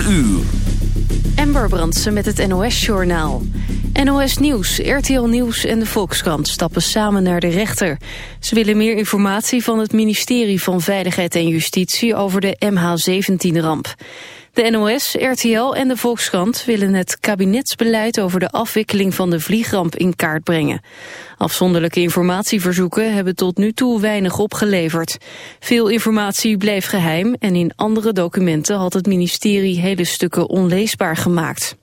4 uur. Ember Brandsen met het NOS-journaal. NOS Nieuws, RTL Nieuws en de Volkskrant stappen samen naar de rechter. Ze willen meer informatie van het ministerie van Veiligheid en Justitie over de MH17-ramp. De NOS, RTL en de Volkskrant willen het kabinetsbeleid over de afwikkeling van de vliegramp in kaart brengen. Afzonderlijke informatieverzoeken hebben tot nu toe weinig opgeleverd. Veel informatie bleef geheim en in andere documenten had het ministerie hele stukken onleesbaar gemaakt.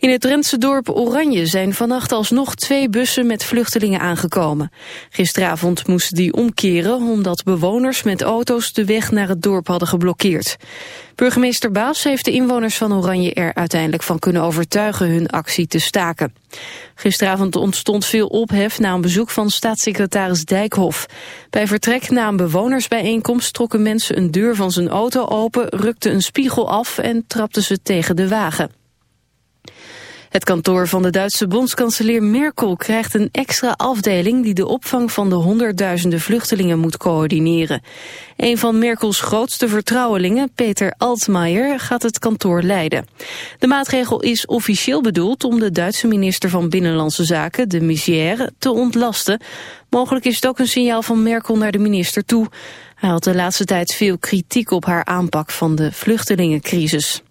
In het Drentse dorp Oranje zijn vannacht alsnog twee bussen met vluchtelingen aangekomen. Gisteravond moesten die omkeren omdat bewoners met auto's de weg naar het dorp hadden geblokkeerd. Burgemeester Baas heeft de inwoners van Oranje er uiteindelijk van kunnen overtuigen hun actie te staken. Gisteravond ontstond veel ophef na een bezoek van staatssecretaris Dijkhoff. Bij vertrek na een bewonersbijeenkomst trokken mensen een deur van zijn auto open, rukten een spiegel af en trapten ze tegen de wagen. Het kantoor van de Duitse bondskanselier Merkel krijgt een extra afdeling die de opvang van de honderdduizenden vluchtelingen moet coördineren. Een van Merkels grootste vertrouwelingen, Peter Altmaier, gaat het kantoor leiden. De maatregel is officieel bedoeld om de Duitse minister van Binnenlandse Zaken, de Misière, te ontlasten. Mogelijk is het ook een signaal van Merkel naar de minister toe. Hij had de laatste tijd veel kritiek op haar aanpak van de vluchtelingencrisis.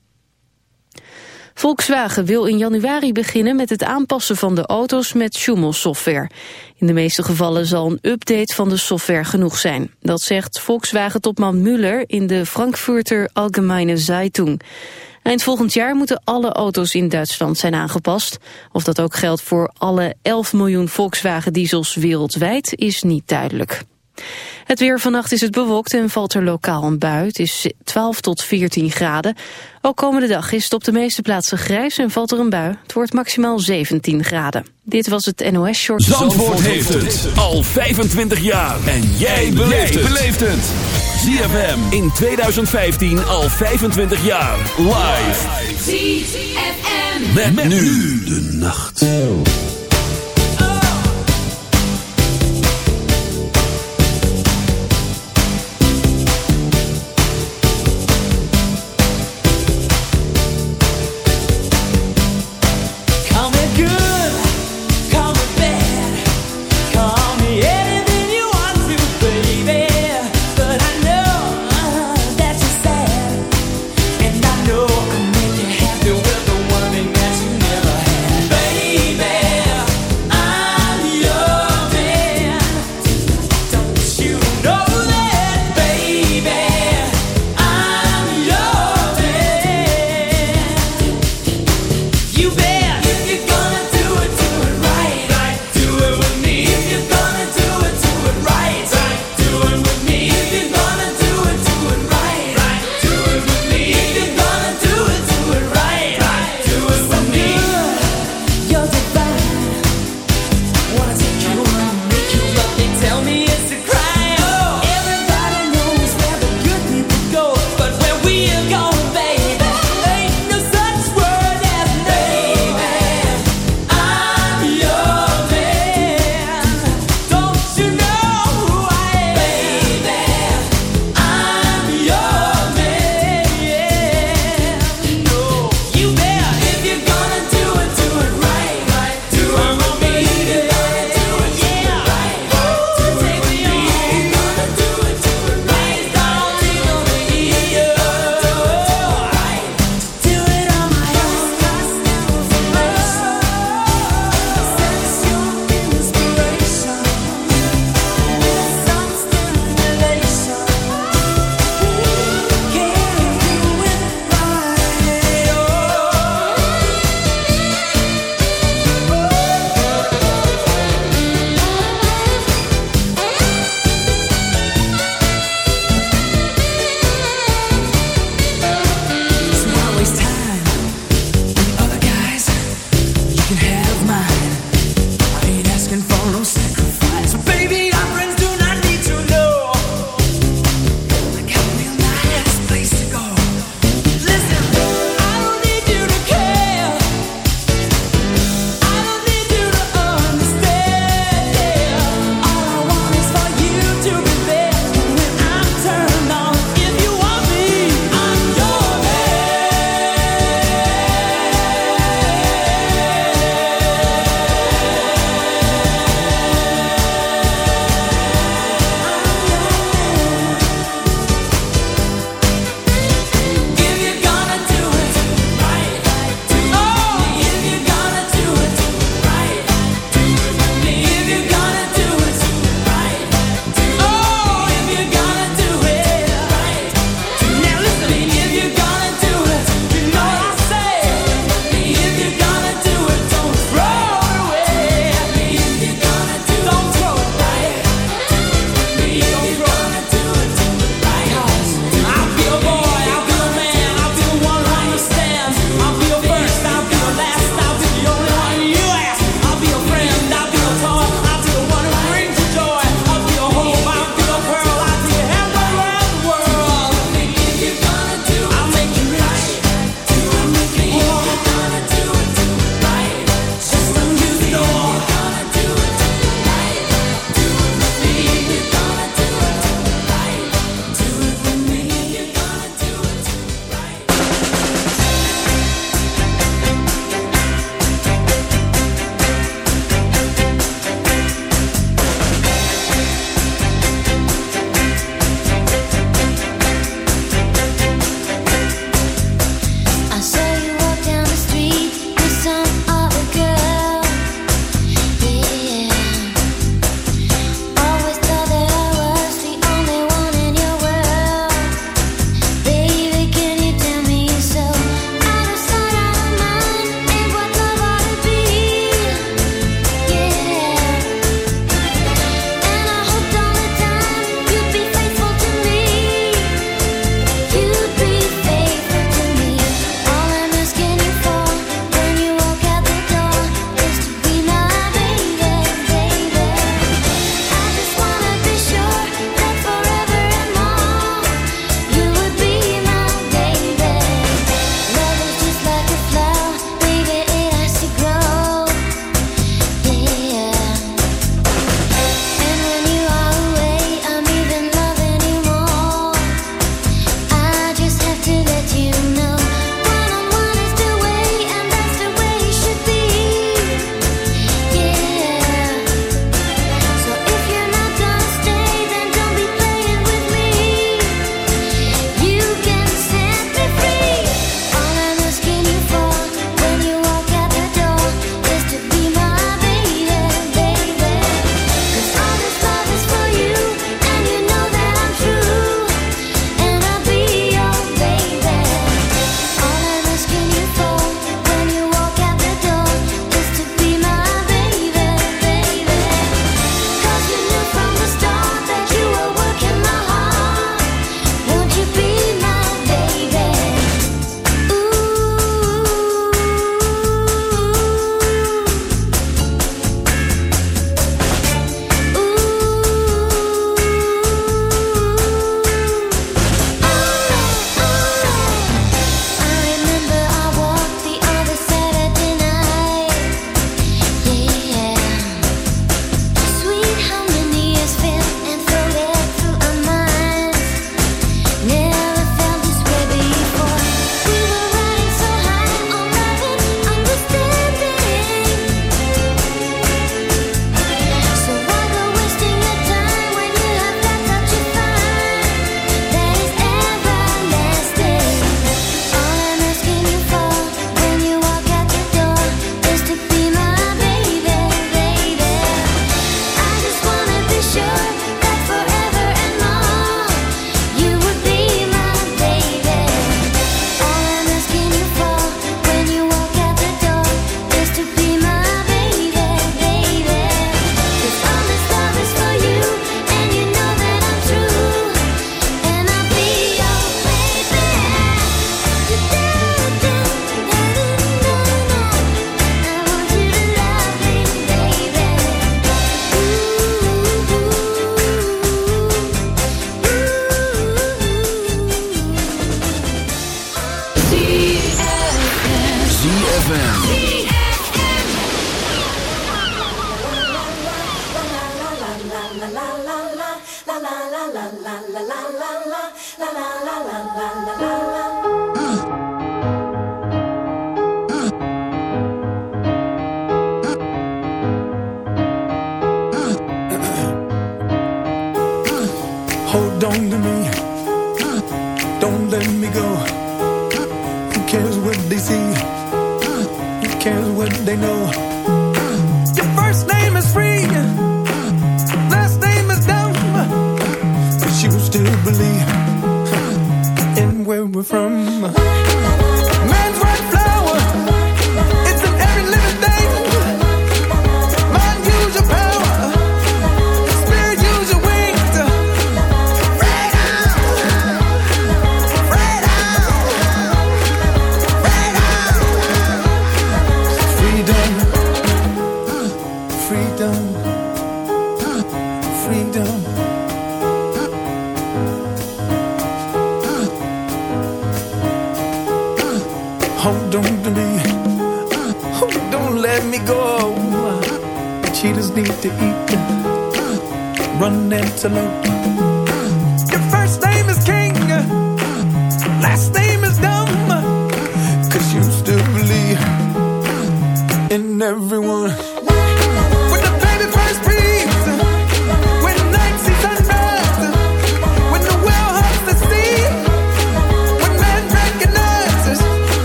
Volkswagen wil in januari beginnen met het aanpassen van de auto's met Schumel-software. In de meeste gevallen zal een update van de software genoeg zijn. Dat zegt Volkswagen-topman Müller in de Frankfurter Allgemeine Zeitung. Eind volgend jaar moeten alle auto's in Duitsland zijn aangepast. Of dat ook geldt voor alle 11 miljoen Volkswagen-diesels wereldwijd is niet duidelijk. Het weer vannacht is het bewolkt en valt er lokaal een bui. Het is 12 tot 14 graden. Ook komende dag is het op de meeste plaatsen grijs en valt er een bui. Het wordt maximaal 17 graden. Dit was het NOS Short. Zandvoort, Zandvoort heeft het al 25 jaar. En jij beleeft het. ZFM in 2015 al 25 jaar. Live. ZFM. Met, met nu de nacht.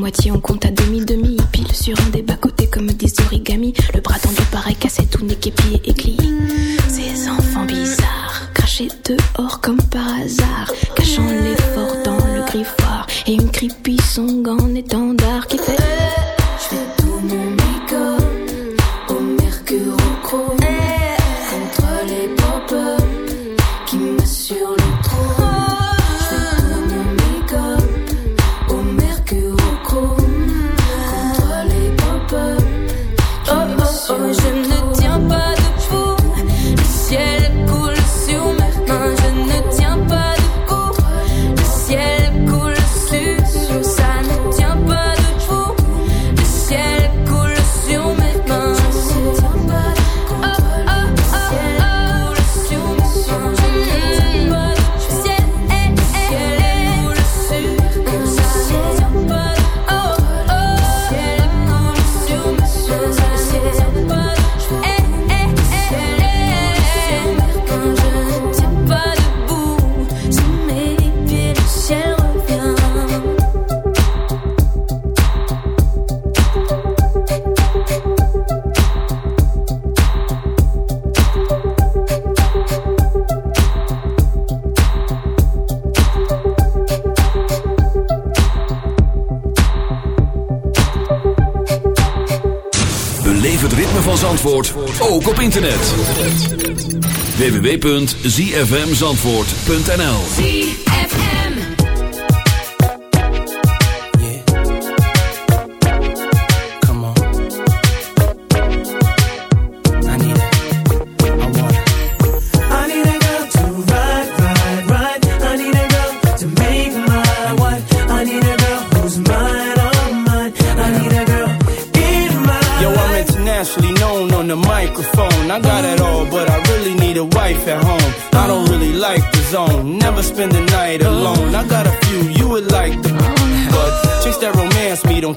Moitié, on compte à demi-demi. Pile sur un des bas-côtés comme des origamis. Le bras tendu pareil cassé, tout n'est qu'épié et clié. Ces enfants bizarres, crachés dehors comme par hasard. Cachant l'effort dans le griffoir. Et une creepy song en étendard qui fait. www.zfmzandvoort.nl spend the night alone. I got a few you would like them. But chase that romance, me don't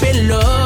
below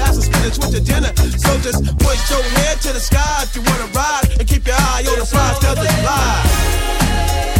Have some spinach with your dinner. So just point your head to the sky if you wanna ride, and keep your eye on the prize, cause it's live.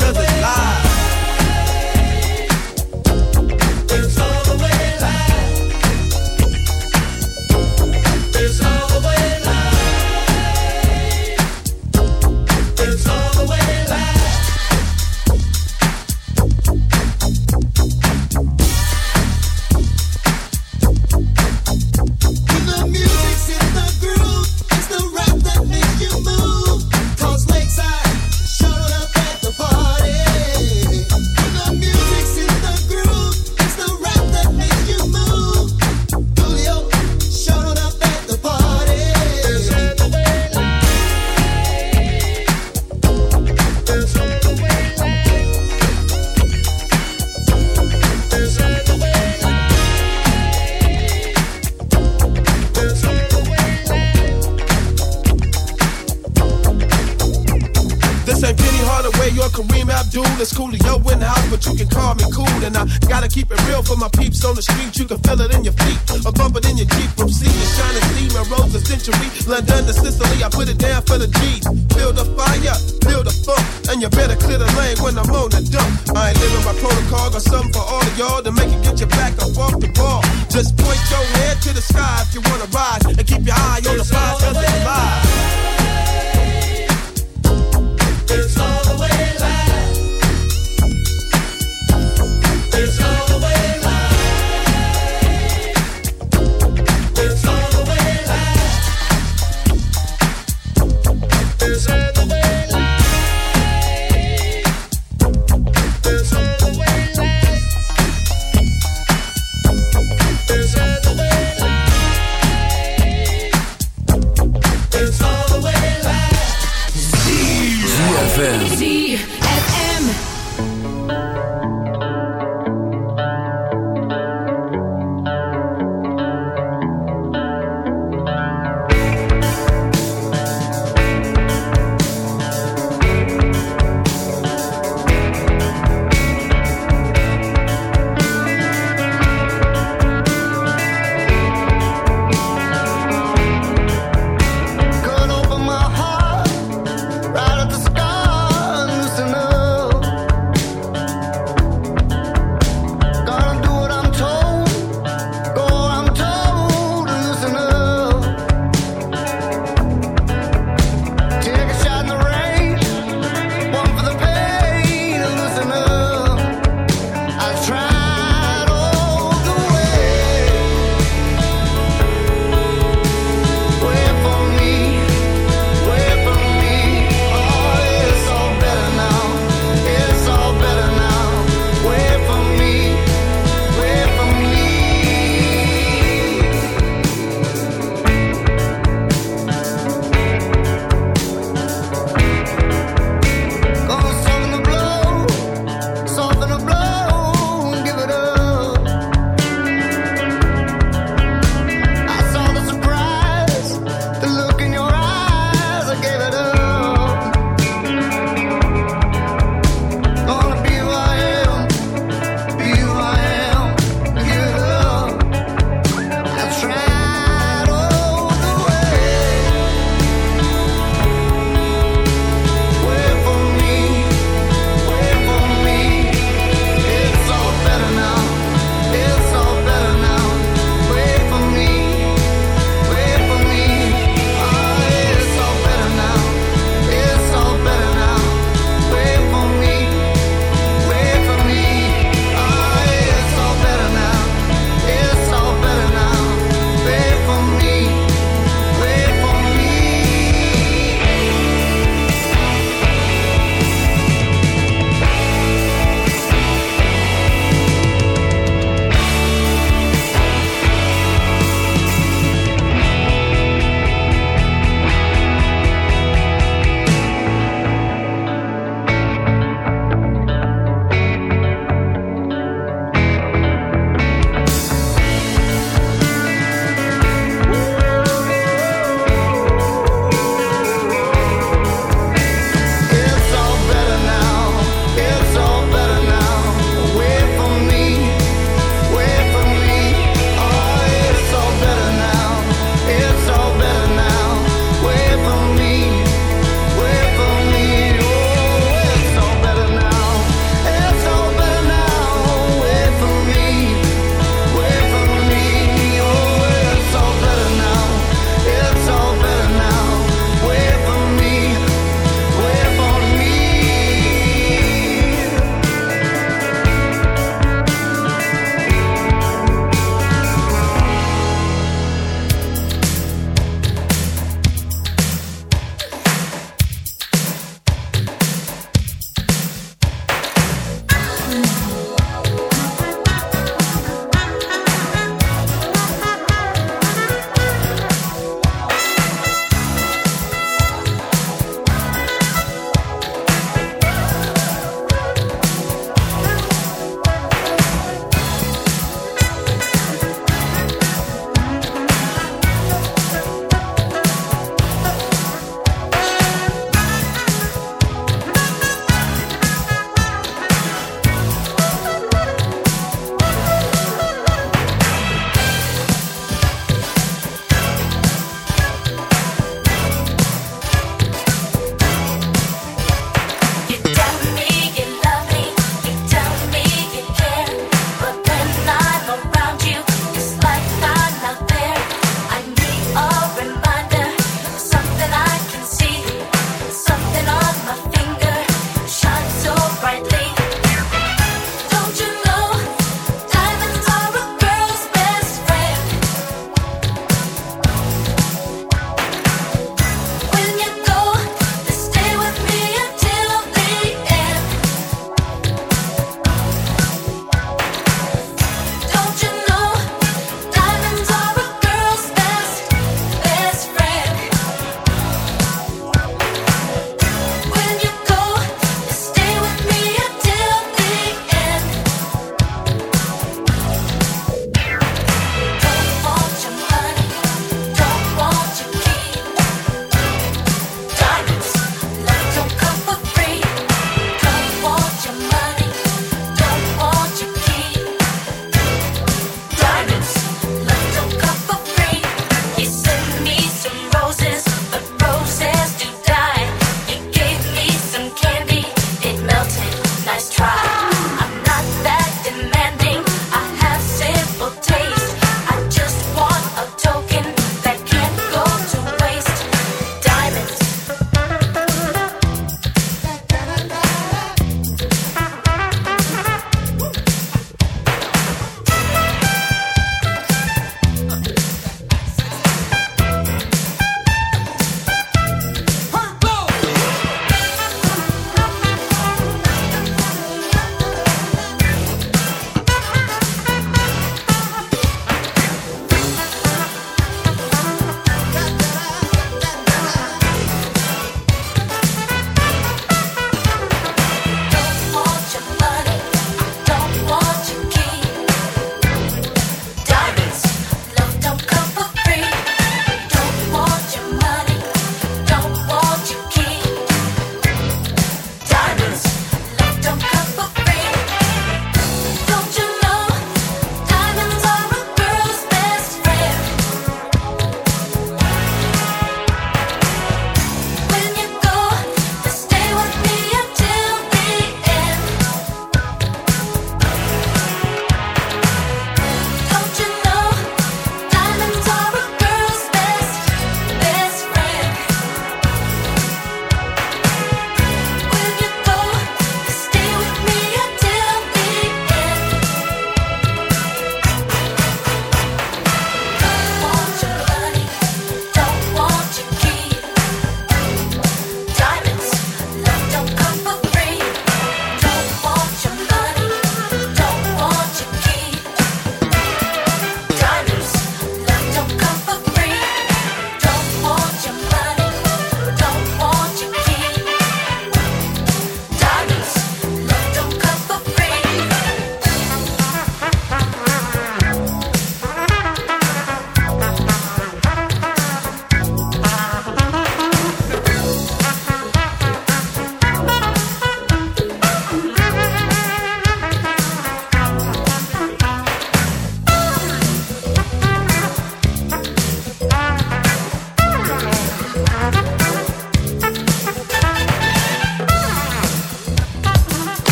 It's Coolio in the house, but you can call me cool. And I gotta keep it real for my peeps on the street. You can feel it in your feet, or bump it in your Jeep. From sea to shining steam and rose a century. London to Sicily, I put it down for the G's. Build a fire, build a funk, and you better clear the lane when I'm on the dump. I ain't living by protocol, got something for all of y'all to make it get your back up off the ball. Just point your head to the sky if you wanna rise, and keep your eye on the prize, cause it's live.